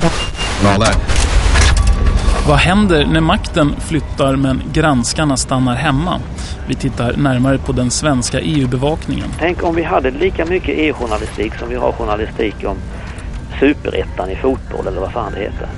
that. Vad händer när makten flyttar men granskarna stannar hemma? Vi tittar närmare på den svenska EU-bevakningen. Tänk om vi hade lika mycket EU-journalistik som vi har journalistik om superettan i fotboll eller vad fan det heter.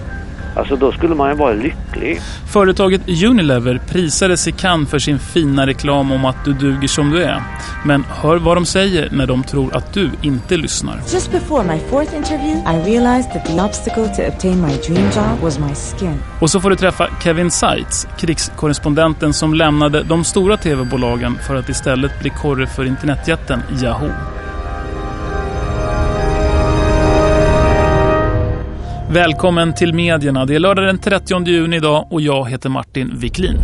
Alltså då skulle man ju vara lycklig. Företaget Unilever prisades i Cannes för sin fina reklam om att du duger som du är. Men hör vad de säger när de tror att du inte lyssnar. Just before my fourth interview, I realized that the obstacle to obtain my dream job was my skin. Och så får du träffa Kevin Seitz, krigskorrespondenten som lämnade de stora tv-bolagen för att istället bli korre för internetjätten Yahoo. Välkommen till medierna. Det är lördag den 30 juni idag och jag heter Martin Wiklin.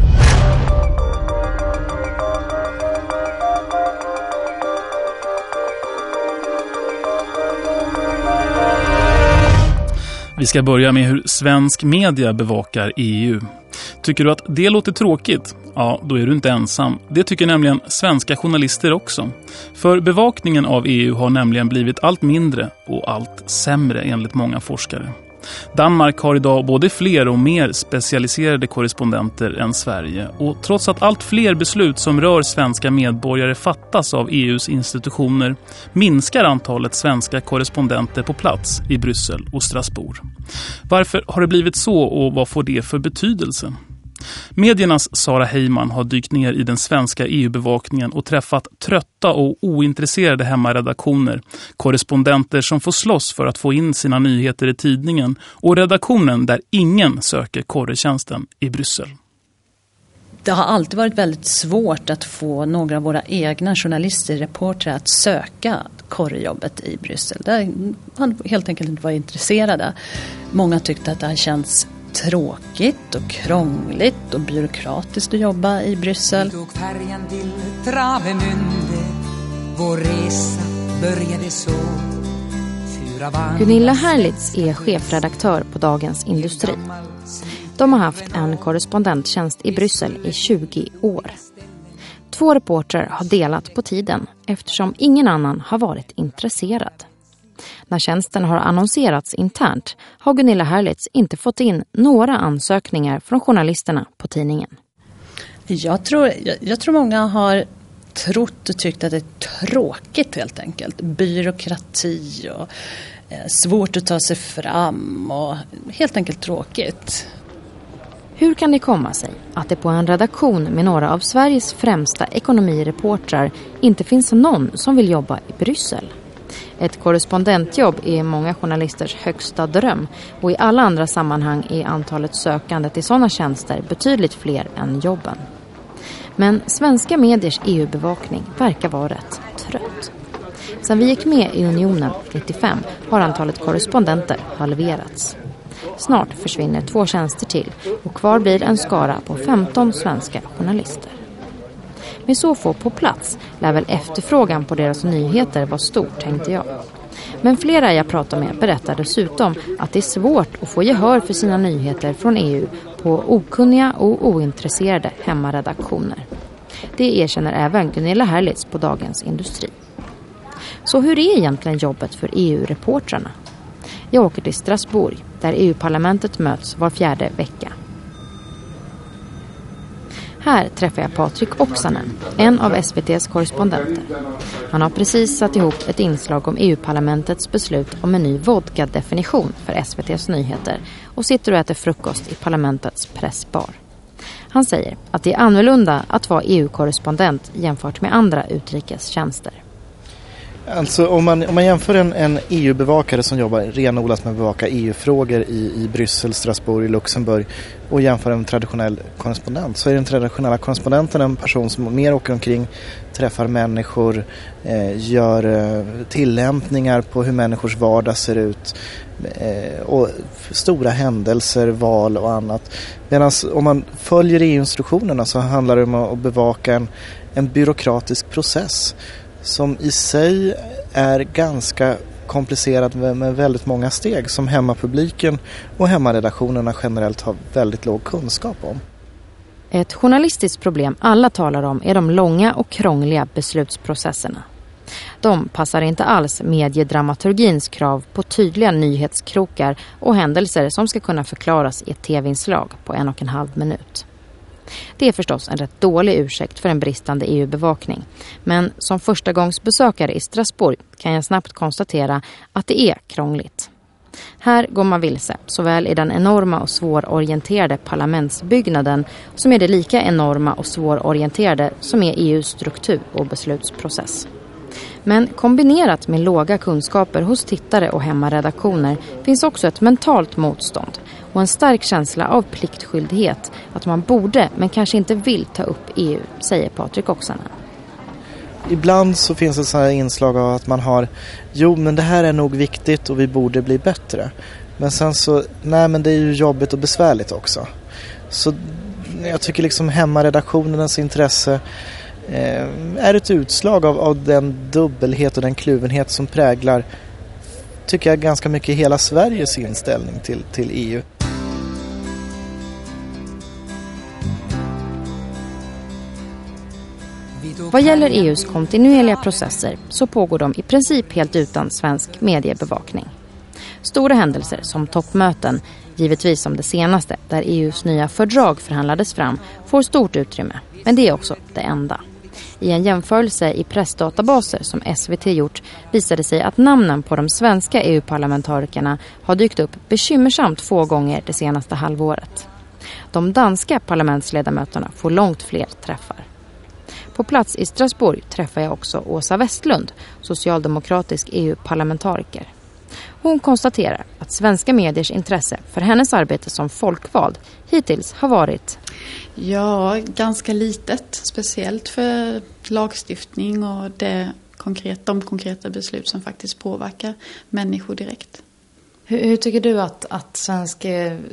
Vi ska börja med hur svensk media bevakar EU. Tycker du att det låter tråkigt? Ja, då är du inte ensam. Det tycker nämligen svenska journalister också. För bevakningen av EU har nämligen blivit allt mindre och allt sämre enligt många forskare. Danmark har idag både fler och mer specialiserade korrespondenter än Sverige. Och trots att allt fler beslut som rör svenska medborgare fattas av EUs institutioner minskar antalet svenska korrespondenter på plats i Bryssel och Strasbourg. Varför har det blivit så och vad får det för betydelse? Mediernas Sara Heyman har dykt ner i den svenska EU-bevakningen och träffat trötta och ointresserade hemmaredaktioner, korrespondenter som får slåss för att få in sina nyheter i tidningen och redaktionen där ingen söker korretjänsten i Bryssel. Det har alltid varit väldigt svårt att få några av våra egna journalister, reportrar att söka korrejobbet i Bryssel. Där man helt enkelt inte var intresserade. Många tyckte att det har känts tråkigt och krångligt och byråkratiskt att jobba i Bryssel. Vi tog färjan till Travemünde Vår resa började så Gunilla Herlitz är chefredaktör på Dagens Industri. De har haft en korrespondenttjänst i Bryssel i 20 år. Två reportrar har delat på tiden eftersom ingen annan har varit intresserad. När tjänsten har annonserats internt har Gunilla Herlitz inte fått in några ansökningar från journalisterna på tidningen. Jag tror, jag, jag tror många har trott och tyckt att det är tråkigt helt enkelt. Byråkrati och eh, svårt att ta sig fram och helt enkelt tråkigt. Hur kan det komma sig att det på en redaktion med några av Sveriges främsta ekonomireportrar inte finns någon som vill jobba i Bryssel? Ett korrespondentjobb är många journalisters högsta dröm och i alla andra sammanhang är antalet sökande till sådana tjänster betydligt fler än jobben. Men svenska mediers EU-bevakning verkar vara rätt trött. Sen vi gick med i unionen 95 har antalet korrespondenter halverats. Snart försvinner två tjänster till och kvar blir en skara på 15 svenska journalister. Med så få på plats lär väl efterfrågan på deras nyheter vara stor, tänkte jag. Men flera jag pratar med berättar dessutom att det är svårt att få gehör för sina nyheter från EU på okunniga och ointresserade hemmaredaktioner. Det erkänner även Gunilla Herlitz på Dagens Industri. Så hur är egentligen jobbet för EU-reportrarna? Jag åker till Strasbourg där EU-parlamentet möts var fjärde vecka. Här träffar jag Patrik Oksanen, en av SVTs korrespondenter. Han har precis satt ihop ett inslag om EU-parlamentets beslut om en ny vodka-definition för SVTs nyheter och sitter och äter frukost i parlamentets pressbar. Han säger att det är annorlunda att vara EU-korrespondent jämfört med andra utrikestjänster. Alltså om man, om man jämför en, en EU-bevakare som jobbar renodlat med att bevaka EU-frågor i, i Bryssel, Strasbourg, Luxemburg och jämför en traditionell korrespondent så är den traditionella korrespondenten en person som mer åker omkring, träffar människor, eh, gör eh, tillämpningar på hur människors vardag ser ut eh, och stora händelser, val och annat. Medan om man följer EU-instruktionerna så handlar det om att bevaka en, en byråkratisk process som i sig är ganska komplicerad med, väldigt många steg som hemmapubliken och hemmaredaktionerna generellt har väldigt låg kunskap om. Ett journalistiskt problem alla talar om är de långa och krångliga beslutsprocesserna. De passar inte alls mediedramaturgins krav på tydliga nyhetskrokar och händelser som ska kunna förklaras i ett tv-inslag på en och en halv minut. Det är förstås en rätt dålig ursäkt för en bristande EU-bevakning. Men som förstagångsbesökare i Strasbourg kan jag snabbt konstatera att det är krångligt. Här går man vilse, såväl i den enorma och svårorienterade parlamentsbyggnaden som är det lika enorma och svårorienterade som är EUs struktur och beslutsprocess. Men kombinerat med låga kunskaper hos tittare och hemmaredaktioner finns också ett mentalt motstånd och en stark känsla av pliktskyldighet att man borde men kanske inte vill ta upp EU, säger Patrik Oksanen. Ibland så finns det sådana inslag av att man har jo men det här är nog viktigt och vi borde bli bättre. Men sen så, nej men det är ju jobbigt och besvärligt också. Så jag tycker liksom hemmaredaktionernas intresse eh, är ett utslag av, av den dubbelhet och den kluvenhet som präglar tycker jag ganska mycket hela Sveriges inställning till, till EU. Vad gäller EUs kontinuerliga processer så pågår de i princip helt utan svensk mediebevakning. Stora händelser som toppmöten, givetvis som det senaste där EUs nya fördrag förhandlades fram, får stort utrymme. Men det är också det enda. I en jämförelse i pressdatabaser som SVT gjort visade sig att namnen på de svenska EU-parlamentarikerna har dykt upp bekymmersamt få gånger det senaste halvåret. De danska parlamentsledamöterna får långt fler träffar. På plats i Strasbourg träffar jag också Åsa Westlund, socialdemokratisk EU-parlamentariker. Hon konstaterar att svenska mediers intresse för hennes arbete som folkvald hittills har varit Ja, ganska litet. Speciellt för lagstiftning och det konkret, de konkreta beslut som faktiskt påverkar människor direkt. Hur, hur tycker du att, att svensk,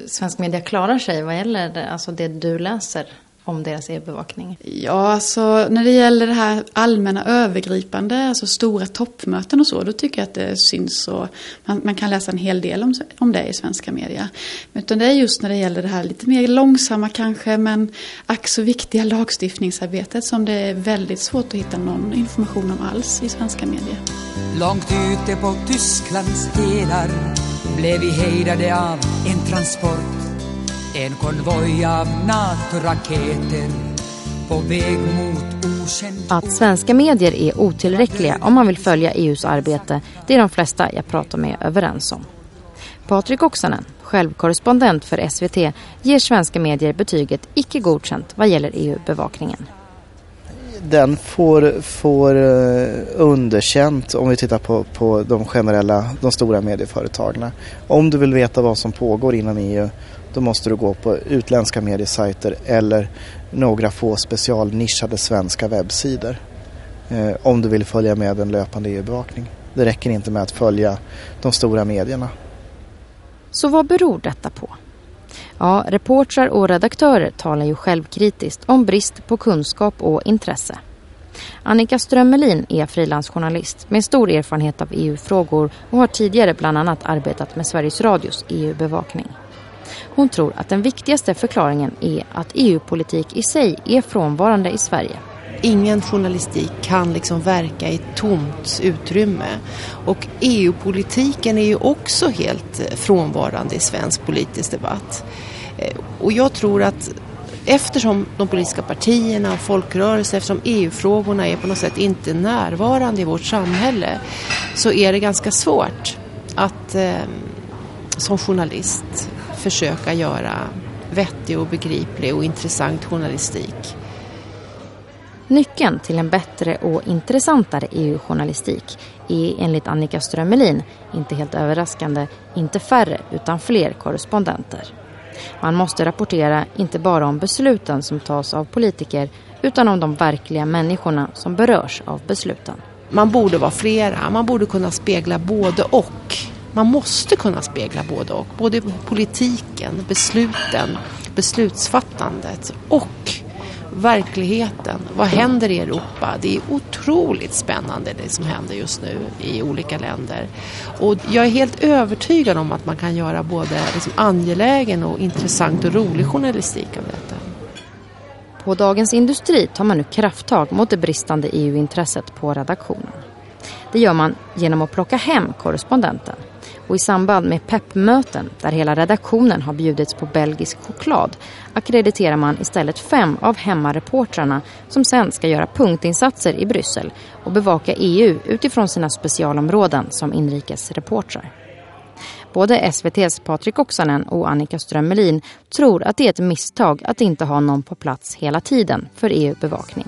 svensk media klarar sig vad gäller det, alltså det du läser? Om deras e-bevakning? Ja, alltså när det gäller det här allmänna övergripande, alltså stora toppmöten och så, då tycker jag att det syns och man, man kan läsa en hel del om, om det i svenska media. Utan det är just när det gäller det här lite mer långsamma kanske, men ack så viktiga lagstiftningsarbetet som det är väldigt svårt att hitta någon information om alls i svenska medier. Långt ute på Tysklands helar blev vi hejdade av en transport en konvoj av NATO-raketer på väg mot okänd... Att svenska medier är otillräckliga om man vill följa EUs arbete, det är de flesta jag pratar med överens om. Patrik Oksanen, självkorrespondent för SVT, ger svenska medier betyget icke godkänt vad gäller EU-bevakningen. Den får, får uh, underkänt om vi tittar på, på de generella, de stora medieföretagen. Om du vill veta vad som pågår inom EU då måste du gå på utländska mediesajter eller några få specialnischade svenska webbsidor eh, om du vill följa med en löpande EU-bevakning. Det räcker inte med att följa de stora medierna. Så vad beror detta på? Ja, reportrar och redaktörer talar ju självkritiskt om brist på kunskap och intresse. Annika Strömmelin är frilansjournalist med stor erfarenhet av EU-frågor och har tidigare bland annat arbetat med Sveriges Radios EU-bevakning. Hon tror att den viktigaste förklaringen är att EU-politik i sig är frånvarande i Sverige. Ingen journalistik kan liksom verka i ett tomt utrymme. Och EU-politiken är ju också helt eh, frånvarande i svensk politisk debatt. Eh, och jag tror att eftersom de politiska partierna och folkrörelser, eftersom EU-frågorna är på något sätt inte närvarande i vårt samhälle så är det ganska svårt att eh, som journalist försöka göra vettig och begriplig och intressant journalistik. Nyckeln till en bättre och intressantare EU-journalistik är enligt Annika Strömelin, inte helt överraskande, inte färre utan fler korrespondenter. Man måste rapportera inte bara om besluten som tas av politiker utan om de verkliga människorna som berörs av besluten. Man borde vara flera, man borde kunna spegla både och man måste kunna spegla både och. Både politiken, besluten, beslutsfattandet och verkligheten. Vad händer i Europa? Det är otroligt spännande det som händer just nu i olika länder. Och jag är helt övertygad om att man kan göra både liksom angelägen och intressant och rolig journalistik av detta. På Dagens Industri tar man nu krafttag mot det bristande EU-intresset på redaktionen. Det gör man genom att plocka hem korrespondenten. Och i samband med peppmöten där hela redaktionen har bjudits på belgisk choklad akkrediterar man istället fem av hemmareportrarna som sen ska göra punktinsatser i Bryssel och bevaka EU utifrån sina specialområden som inrikesreportrar. Både SVTs Patrik Oksanen och Annika Strömmelin tror att det är ett misstag att inte ha någon på plats hela tiden för EU-bevakning.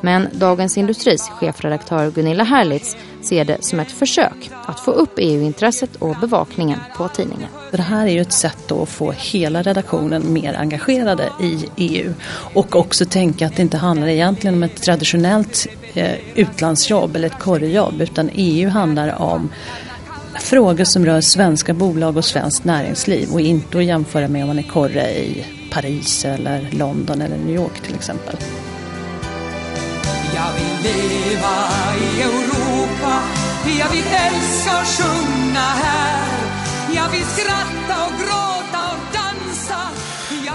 Men Dagens Industris chefredaktör Gunilla Herlitz ser det som ett försök att få upp EU-intresset och bevakningen på tidningen. Det här är ju ett sätt att få hela redaktionen mer engagerade i EU och också tänka att det inte handlar egentligen om ett traditionellt eh, utlandsjobb eller ett korrjobb utan EU handlar om frågor som rör svenska bolag och svenskt näringsliv och inte att jämföra med om man är korre i Paris eller London eller New York till exempel. Jag vill leva i Europa Jag vill älska och sjunga här Jag vill skratta och gråta och dansa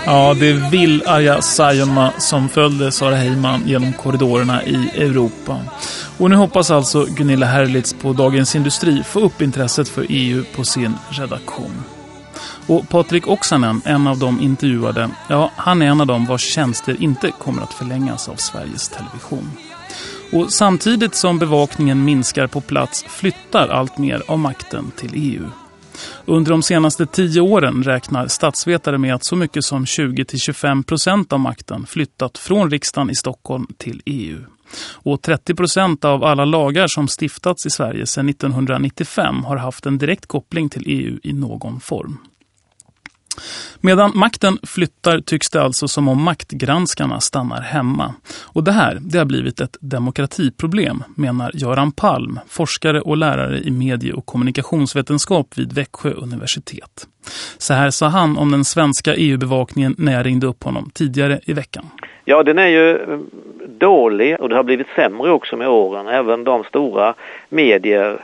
Ja, det vill Arja Saijonmaa som följde Sara Heyman genom korridorerna i Europa. Och nu hoppas alltså Gunilla Herlitz på Dagens Industri få upp intresset för EU på sin redaktion. Och Patrik Oksanen, en av de intervjuade, ja, han är en av dem vars tjänster inte kommer att förlängas av Sveriges Television. Och samtidigt som bevakningen minskar på plats flyttar allt mer av makten till EU. Under de senaste tio åren räknar statsvetare med att så mycket som 20-25 procent av makten flyttat från riksdagen i Stockholm till EU. Och 30 procent av alla lagar som stiftats i Sverige sedan 1995 har haft en direkt koppling till EU i någon form. Medan makten flyttar tycks det alltså som om maktgranskarna stannar hemma. Och det här det har blivit ett demokratiproblem, menar Göran Palm, forskare och lärare i medie- och kommunikationsvetenskap vid Växjö universitet. Så här sa han om den svenska EU-bevakningen när jag ringde upp honom tidigare i veckan. Ja, den är ju mm, dålig och det har blivit sämre också med åren. Även de stora medier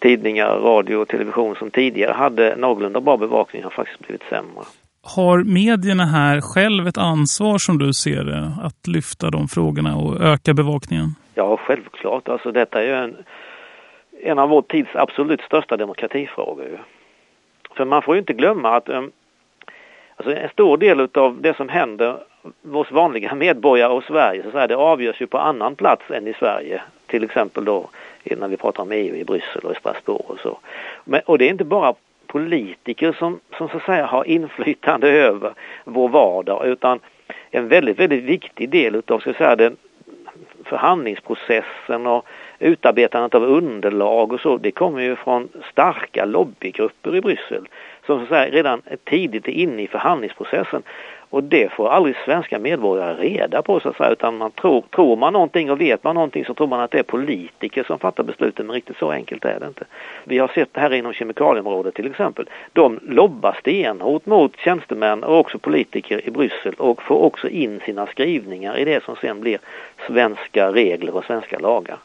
tidningar, radio och television som tidigare hade någorlunda bra bevakning har faktiskt blivit sämre. Har medierna här själv ett ansvar som du ser det att lyfta de frågorna och öka bevakningen? Ja, självklart. Alltså detta är ju en, en av vår tids absolut största demokratifrågor. För man får ju inte glömma att um, alltså en stor del av det som händer hos vanliga medborgare och Sverige så säga, det avgörs ju på annan plats än i Sverige. Till exempel då när vi pratar om EU i Bryssel och i Strasbourg och så. Men, och det är inte bara politiker som, som så att säga har inflytande över vår vardag utan en väldigt, väldigt viktig del utav ska säga, den förhandlingsprocessen och utarbetandet av underlag och så, det kommer ju från starka lobbygrupper i Bryssel som så att säga, redan tidigt är inne i förhandlingsprocessen och det får aldrig svenska medborgare reda på så att säga, utan man tror, tror man någonting och vet man någonting så tror man att det är politiker som fattar besluten, men riktigt så enkelt är det inte. Vi har sett det här inom kemikalieområdet till exempel. De lobbar stenhårt mot tjänstemän och också politiker i Bryssel och får också in sina skrivningar i det som sen blir svenska regler och svenska lagar.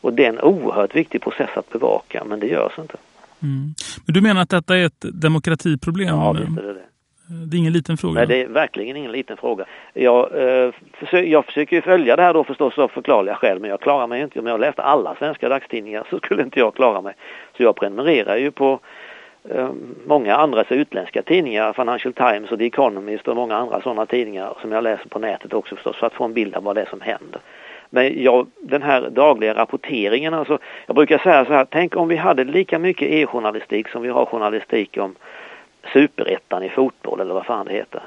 Och det är en oerhört viktig process att bevaka, men det görs inte. Mm. Men du menar att detta är ett demokratiproblem? Ja, visst är det det. Eh, det är ingen liten fråga. Nej, det är verkligen ingen liten fråga. Jag, eh, försöker, jag försöker följa det här då förstås av förklarliga skäl, men jag klarar mig inte. Om jag läste alla svenska dagstidningar så skulle inte jag klara mig. Så jag prenumererar ju på eh, många andra utländska tidningar, Financial Times och The Economist och många andra sådana tidningar som jag läser på nätet också förstås, för att få en bild av vad det är som händer. Men jag, den här dagliga rapporteringen, alltså, jag brukar säga så här, tänk om vi hade lika mycket e-journalistik som vi har journalistik om superettan i fotboll eller vad fan det heter.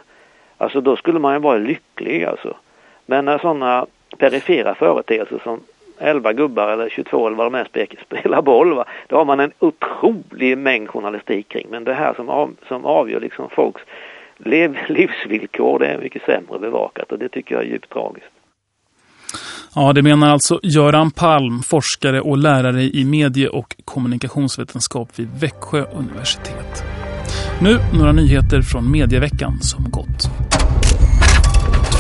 Alltså då skulle man ju vara lycklig alltså. Men när sådana perifera företeelser som 11 gubbar eller 22 eller vad de är spelar boll, va? då har man en otrolig mängd journalistik kring. Men det här som, av, som avgör liksom folks liv, livsvillkor, det är mycket sämre bevakat och det tycker jag är djupt tragiskt. Ja, det menar alltså Göran Palm, forskare och lärare i medie- och kommunikationsvetenskap vid Växjö universitet. Nu några nyheter från medieveckan som gått.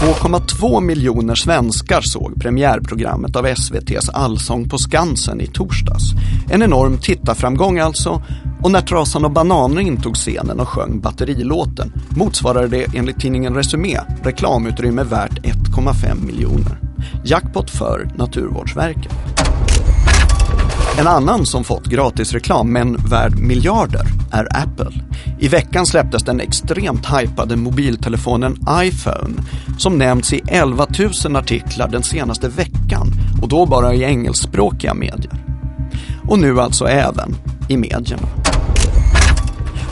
2,2 miljoner svenskar såg premiärprogrammet av SVTs Allsång på Skansen i torsdags. En enorm tittarframgång alltså. Och när Trasan och Bananer intog scenen och sjöng batterilåten motsvarade det enligt tidningen Resumé reklamutrymme värt 1,5 miljoner. Jackpot för Naturvårdsverket. En annan som fått gratisreklam men värd miljarder är Apple. I veckan släpptes den extremt hypade mobiltelefonen iPhone som nämnts i 11 000 artiklar den senaste veckan och då bara i engelskspråkiga medier. Och nu alltså även i medierna.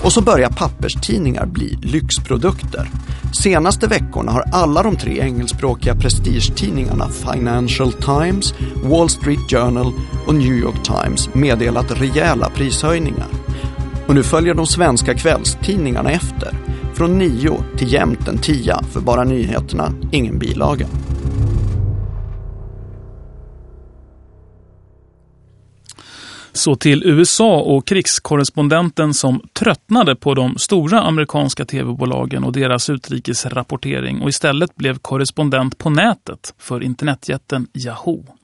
Och så börjar papperstidningar bli lyxprodukter. Senaste veckorna har alla de tre engelskspråkiga prestigetidningarna Financial Times, Wall Street Journal och New York Times meddelat rejäla prishöjningar. Och nu följer de svenska kvällstidningarna efter. Från nio till jämnt en tia för bara nyheterna, ingen bilaga. Så till USA och krigskorrespondenten som tröttnade på de stora amerikanska tv-bolagen och deras utrikesrapportering och istället blev korrespondent på nätet för internetjätten Yahoo.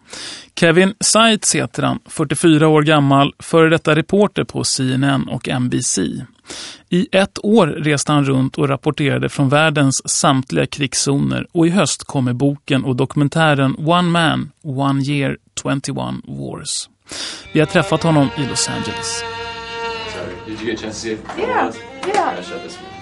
Kevin Seitz heter han, 44 år gammal, före detta reporter på CNN och NBC. I ett år reste han runt och rapporterade från världens samtliga krigszoner och i höst kommer boken och dokumentären One Man, One Year, 21 Wars. Vi har träffat honom i Los Angeles. Did you get a chance to see it? Yeah, yeah.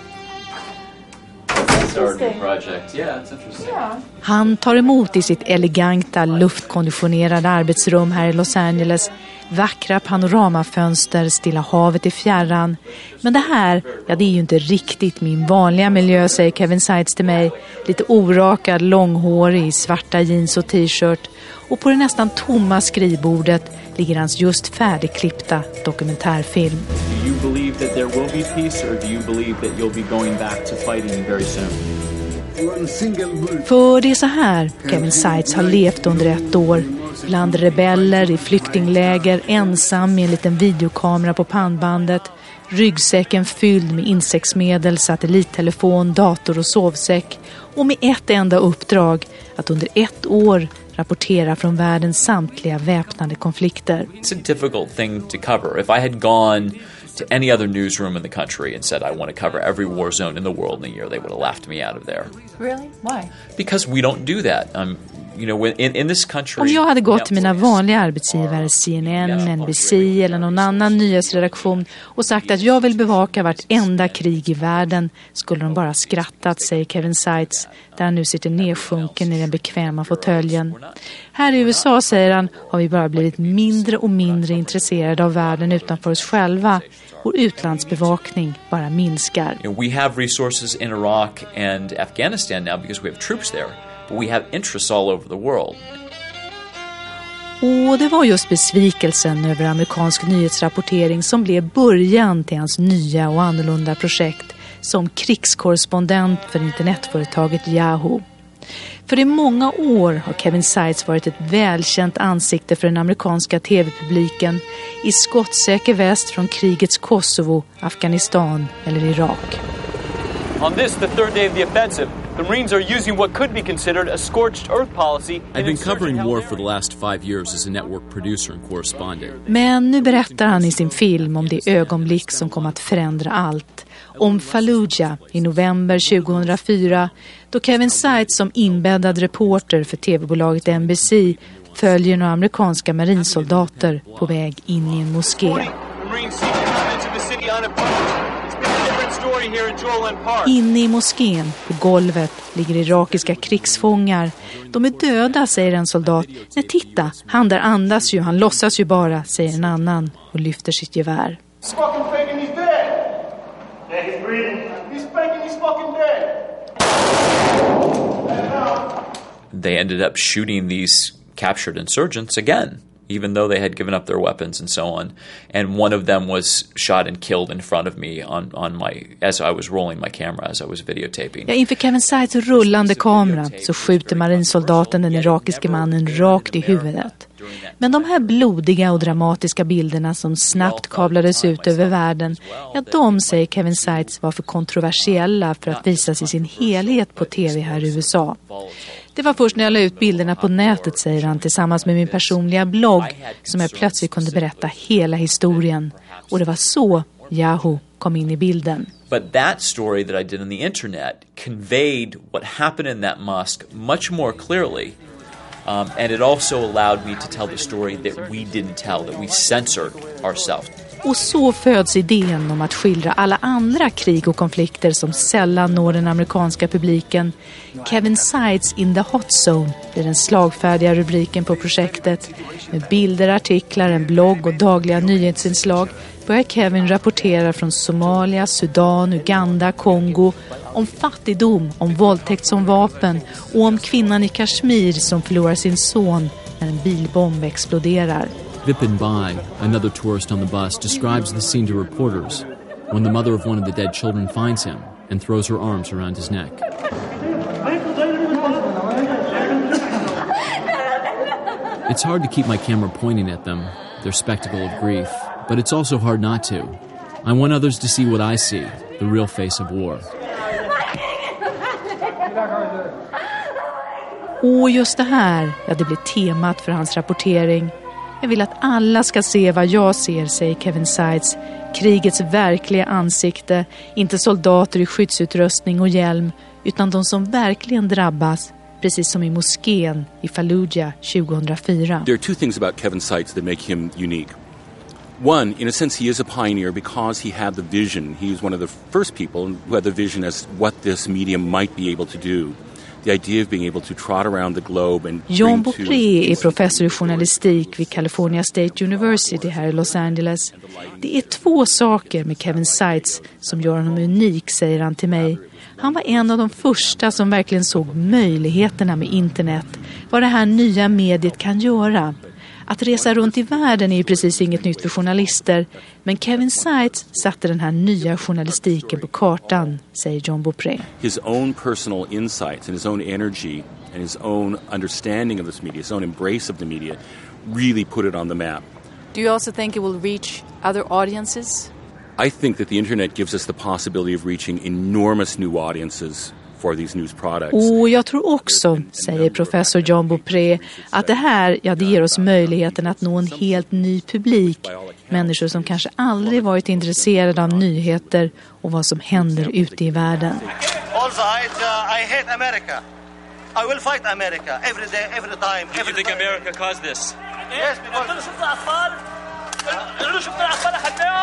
Han tar emot i sitt eleganta luftkonditionerade arbetsrum här i Los Angeles. Vackra panoramafönster, Stilla havet i fjärran. Men det här, ja det är ju inte riktigt min vanliga miljö, säger Kevin Seitz till mig. Lite orakad, långhårig, svarta jeans och t-shirt. Och på det nästan tomma skrivbordet ligger hans just färdigklippta dokumentärfilm. Do you believe that there will be peace or do you believe that you'll be going back to fighting very soon? För det är så här Kevin Seitz har levt under ett år. Bland rebeller i flyktingläger, ensam med en liten videokamera på pannbandet. Ryggsäcken fylld med insektsmedel, satellittelefon, dator och sovsäck. Och med ett enda uppdrag att under ett år rapportera från världens samtliga väpnade konflikter. It's a difficult thing to cover. If I had gone to any other newsroom in the country and said I want to cover every war zone in the world in a year, they would have laughed me out of there. Really? Why? Because we don't do that. Um, you know, in, in this country, Om jag hade gått till mina vanliga arbetsgivare, CNN, NBC eller någon annan nyhetsredaktion och sagt att jag vill bevaka vartenda krig i världen skulle de bara skrattat, säger Kevin Seitz, där han nu sitter nedsjunken i den bekväma fåtöljen. Här i USA, säger han, har vi bara blivit mindre och mindre intresserade av världen utanför oss själva. Vår utlandsbevakning bara minskar. we have resources in Iraq and Afghanistan now because we have troops there, but we have interests all over the world. Och det var just besvikelsen över amerikansk nyhetsrapportering som blev början till hans nya och annorlunda projekt som krigskorrespondent för internetföretaget Yahoo. För i många år har Kevin Seitz varit ett välkänt ansikte för den amerikanska tv-publiken i skottsäker väst från krigets Kosovo, Afghanistan eller Irak. On this, the third day of the offensive, the Marines are using what could be considered a scorched earth policy. I've been covering war for the last five years as a network producer and correspondent. Men nu berättar han i sin film om det ögonblick som kom att förändra allt. Om Fallujah i november 2004 då Kevin Seitz som inbäddad reporter för tv-bolaget NBC följer några amerikanska marinsoldater på väg in i en moské. Inne i moskén, på golvet, ligger irakiska krigsfångar. De är döda, säger en soldat. Nej, titta, han där andas ju, han låtsas ju bara, säger en annan och lyfter sitt gevär. They ended up shooting these captured insurgents again, even though they had given up their weapons and so on. And one of them was shot and killed in front of me on, on my as I was rolling my camera as I was videotaping. Ja, inför Kevin Sides rullande kamera så skjuter marinsoldaten den irakiske mannen rakt i huvudet. Men de här blodiga och dramatiska bilderna som snabbt kablades ut över världen, ja de säger Kevin Sides var för kontroversiella för att visas i sin helhet på tv här i USA. Det var först när jag la ut bilderna på nätet, säger han, tillsammans med min personliga blogg som jag plötsligt kunde berätta hela historien. Och det var så Yahoo kom in i bilden. But that story that I did on the internet conveyed what happened in that mosque much more clearly Um, and it also allowed me to tell the story that we didn't tell, that we censored ourselves. Och så föds idén om att skildra alla andra krig och konflikter som sällan når den amerikanska publiken. Kevin Sides in the Hot Zone blir den slagfärdiga rubriken på projektet. Med bilder, artiklar, en blogg och dagliga nyhetsinslag börjar Kevin rapportera från Somalia, Sudan, Uganda, Kongo om fattigdom, om våldtäkt som vapen och om kvinnan i Kashmir som förlorar sin son när en bilbomb exploderar. Vipin Bai, another tourist on the bus, describes the scene to reporters when the mother of one of the dead children finds him and throws her arms around his neck. It's hard to keep my camera pointing at them, their spectacle of grief, but it's also hard not to. I want others to see what I see, the real face of war. Och just det här, ja det blir temat för hans rapportering. Jag vill att alla ska se vad jag ser, säger Kevin Sides. Krigets verkliga ansikte, inte soldater i skyddsutrustning och hjälm, utan de som verkligen drabbas, precis som i moskén i Fallujah 2004. There are two things about Kevin Seitz that make him unique. One, in a sense, he is a pioneer because he had the vision. He was one of the first people who had the vision as what this medium might be able to do. John Beaupré är professor i journalistik vid California State University här i Los Angeles. Det är två saker med Kevin Seitz som gör honom unik, säger han till mig. Han var en av de första som verkligen såg möjligheterna med internet. Vad det här nya mediet kan göra. Att resa runt i världen är ju precis inget nytt för journalister. Men Kevin Seitz satte den här nya journalistiken på kartan, säger John Beaupré. His own personal insights and his own energy and his own understanding of this media, his own embrace of the media, really put it on the map. Do you also think it will reach other audiences? I think that the internet gives us the possibility of reaching enormous new audiences for these news products. Och jag tror också, säger professor John Beaupré, att det här, ja det ger oss möjligheten att nå en helt ny publik. Människor som kanske aldrig varit intresserade av nyheter och vad som händer ute i världen. All sides, uh, I hate America. I will fight America every day, every time. Do you think America caused this? Yes, because...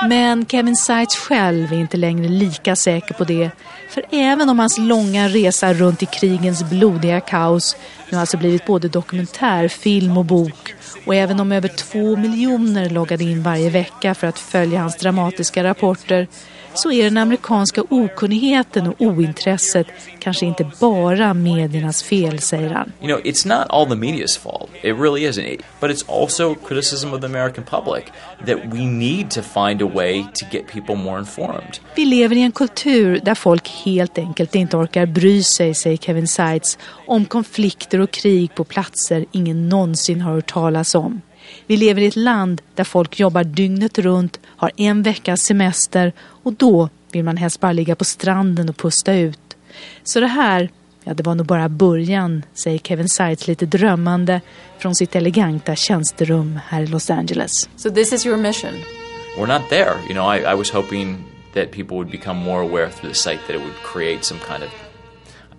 Men Kevin Seitz själv är inte längre lika säker på det. För även om hans långa resa runt i krigens blodiga kaos nu alltså blivit både dokumentär, film och bok och även om över två miljoner loggade in varje vecka för att följa hans dramatiska rapporter så är den amerikanska okunnigheten och ointresset kanske inte bara mediernas fel, säger han. You know, it's not all the media's fault. It really isn't. But it's also criticism of the American public that we need to find a way to get people more informed. Vi lever i en kultur där folk helt enkelt inte orkar bry sig, säger Kevin Seitz, om konflikter och krig på platser ingen någonsin har hört talas om. Vi lever i ett land där folk jobbar dygnet runt, har en veckas semester och då vill man helst bara ligga på stranden och pusta ut. Så det här, ja det var nog bara början, säger Kevin Seitz lite drömmande från sitt eleganta tjänsterum här i Los Angeles. So this is your mission? We're not there. You know, I, I was hoping that people would become more aware through the site that it would create some kind of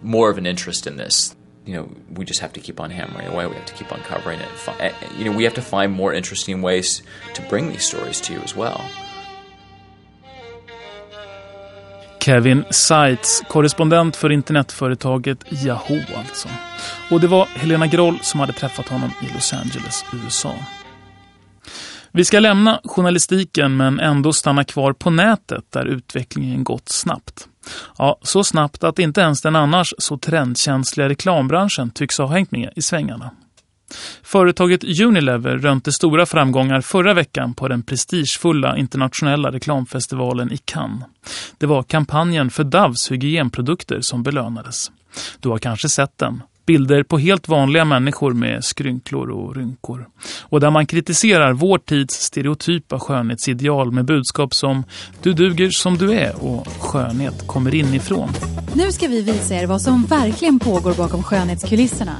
more of an interest in this you know, we just have to keep on hammering away. We have to keep on covering it. Eh, eh, you know, we have to find more interesting ways to bring these stories to you as well. Kevin Seitz, korrespondent för internetföretaget Yahoo alltså. Och det var Helena Groll som hade träffat honom i Los Angeles, USA. Vi ska lämna journalistiken men ändå stanna kvar på nätet där utvecklingen gått snabbt. Ja, så snabbt att inte ens den annars så trendkänsliga reklambranschen tycks ha hängt med i svängarna. Företaget Unilever rönte stora framgångar förra veckan på den prestigefulla internationella reklamfestivalen i Cannes. Det var kampanjen för Doves hygienprodukter som belönades. Du har kanske sett den. Bilder på helt vanliga människor med skrynklor och rynkor. Och där man kritiserar vår tids stereotypa skönhetsideal med budskap som du duger som du är och skönhet kommer inifrån. Nu ska vi visa er vad som verkligen pågår bakom skönhetskulisserna.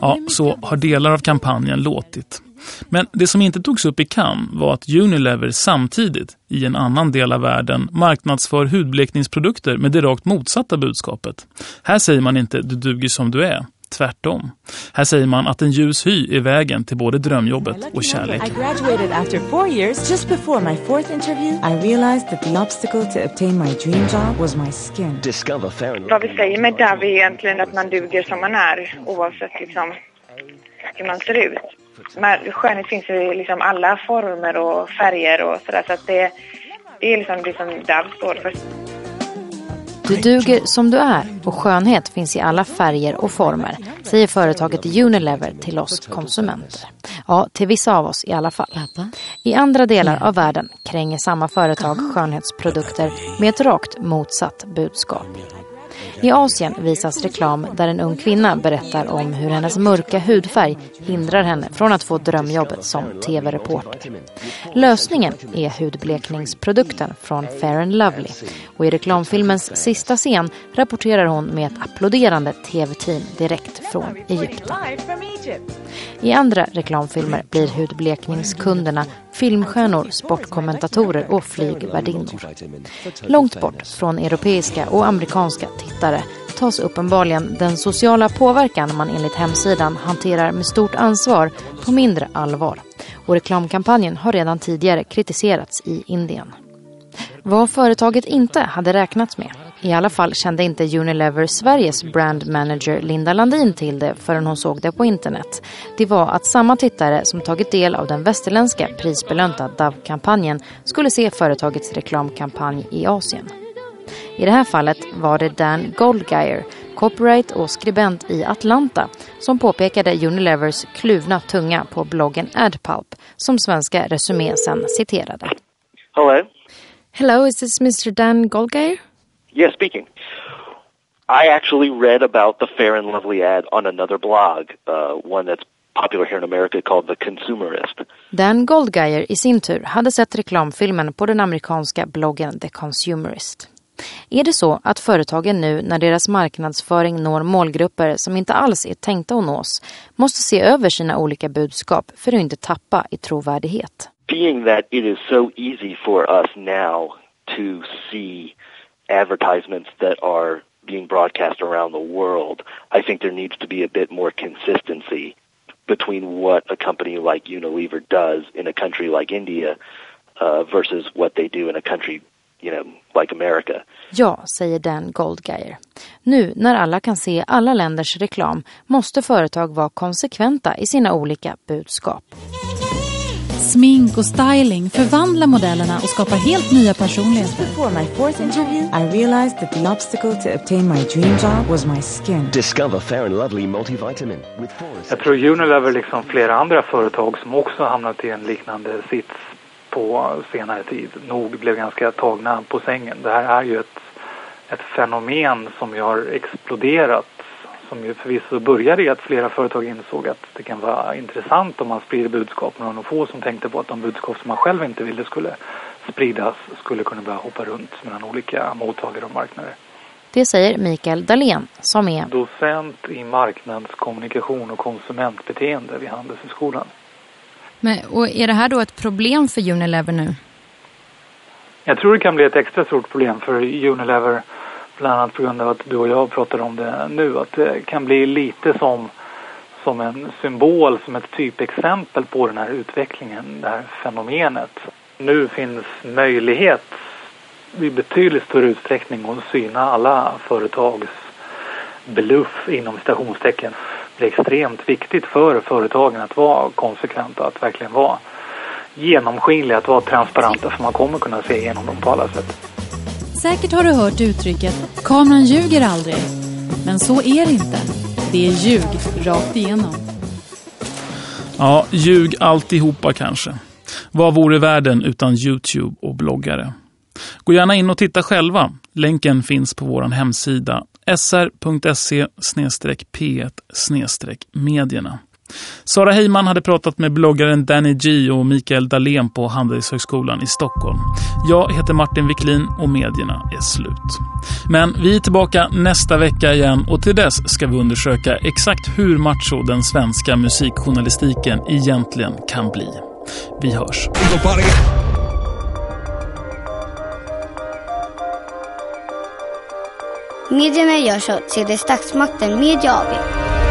Ja, så har delar av kampanjen låtit. Men det som inte togs upp i Cannes var att Unilever samtidigt i en annan del av världen marknadsför hudblekningsprodukter med det rakt motsatta budskapet. Här säger man inte du duger som du är. Tvärtom. Här säger man att en ljus hy är vägen till både drömjobbet och kärlek. I graduated after four years. Just before my fourth interview, I realized that the obstacle to obtain my dream job was my skin. Discover Vad vi säger med Dove är egentligen att man duger som man är oavsett liksom hur man ser ut. Men skönhet finns i liksom alla former och färger och sådär så att det, det är liksom det som Dove står för. Du duger som du är och skönhet finns i alla färger och former, säger företaget Unilever till oss konsumenter. Ja, till vissa av oss i alla fall. I andra delar av världen kränger samma företag skönhetsprodukter med ett rakt motsatt budskap. I Asien visas reklam där en ung kvinna berättar om hur hennes mörka hudfärg hindrar henne från att få drömjobbet som tv-reporter. Lösningen är hudblekningsprodukten från Fair and Lovely och i reklamfilmens sista scen rapporterar hon med ett applåderande tv-team direkt från Egypten. I andra reklamfilmer blir hudblekningskunderna filmstjärnor, sportkommentatorer och flygvärdinnor. Långt bort från europeiska och amerikanska tittare tas uppenbarligen den sociala påverkan man enligt hemsidan hanterar med stort ansvar på mindre allvar. Och reklamkampanjen har redan tidigare kritiserats i Indien. Vad företaget inte hade räknat med, i alla fall kände inte Unilever Sveriges brand manager Linda Landin till det förrän hon såg det på internet. Det var att samma tittare som tagit del av den västerländska prisbelönta Dove-kampanjen skulle se företagets reklamkampanj i Asien. I det här fallet var det Dan Goldgeier, copyright och skribent i Atlanta, som påpekade Unilevers kluvna tunga på bloggen AdPulp, som svenska Resumé sen citerade. Hello. Hello, is this Mr. Dan Goldgeier? Yes, speaking. I actually read about the Fair and Lovely ad on another blog, uh, one that's popular here in America called The Consumerist. Dan Goldgeier i sin tur hade sett reklamfilmen på den amerikanska bloggen The Consumerist. Är det så att företagen nu när deras marknadsföring når målgrupper som inte alls är tänkta att nås måste se över sina olika budskap för att inte tappa i trovärdighet? Being that it is so easy for us now to see advertisements that are being broadcast around the world, I think there needs to be a bit more consistency between what a company like Unilever does in a country like India uh, versus what they do in a country, you know, like America. Ja, säger Dan Goldgeier. Nu när alla kan se alla länders reklam måste företag vara konsekventa i sina olika budskap. Smink och styling förvandlar modellerna och skapar helt nya personligheter. Before my fourth interview, I realized that the obstacle to obtain my dream job was my skin. Discover Fair and Lovely multivitamin with Forest. Jag tror Unilever, liksom flera andra företag som också hamnat i en liknande sits på senare tid, nog blev ganska tagna på sängen. Det här är ju ett, ett fenomen som ju har exploderat som ju förvisso började i att flera företag insåg att det kan vara intressant om man sprider budskap. Men de få som tänkte på att de budskap som man själv inte ville skulle spridas skulle kunna börja hoppa runt mellan olika mottagare och marknader. Det säger Mikael Dahlén som är docent i marknadskommunikation och konsumentbeteende vid Handelshögskolan. Men, och är det här då ett problem för Unilever nu? Jag tror det kan bli ett extra stort problem för Unilever bland annat på grund av att du och jag pratar om det nu, att det kan bli lite som, som en symbol, som ett typexempel på den här utvecklingen, det här fenomenet. Nu finns möjlighet i betydligt större utsträckning att syna alla företags bluff inom citationstecken. Det är extremt viktigt för företagen att vara konsekventa, att verkligen vara genomskinliga, att vara transparenta för man kommer kunna se igenom dem på alla sätt. Säkert har du hört uttrycket kameran ljuger aldrig. Men så är det inte. Det är ljug rakt igenom. Ja, ljug alltihopa kanske. Vad vore världen utan Youtube och bloggare? Gå gärna in och titta själva. Länken finns på vår hemsida sr.se-p1-medierna. Sara Heyman hade pratat med bloggaren Danny G och Mikael Dahlén på Handelshögskolan i Stockholm. Jag heter Martin Wiklin och medierna är slut. Men vi är tillbaka nästa vecka igen och till dess ska vi undersöka exakt hur macho den svenska musikjournalistiken egentligen kan bli. Vi hörs. Medierna görs av CD Statsmakten Media AB.